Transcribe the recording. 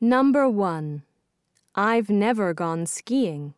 Number 1. I've never gone skiing.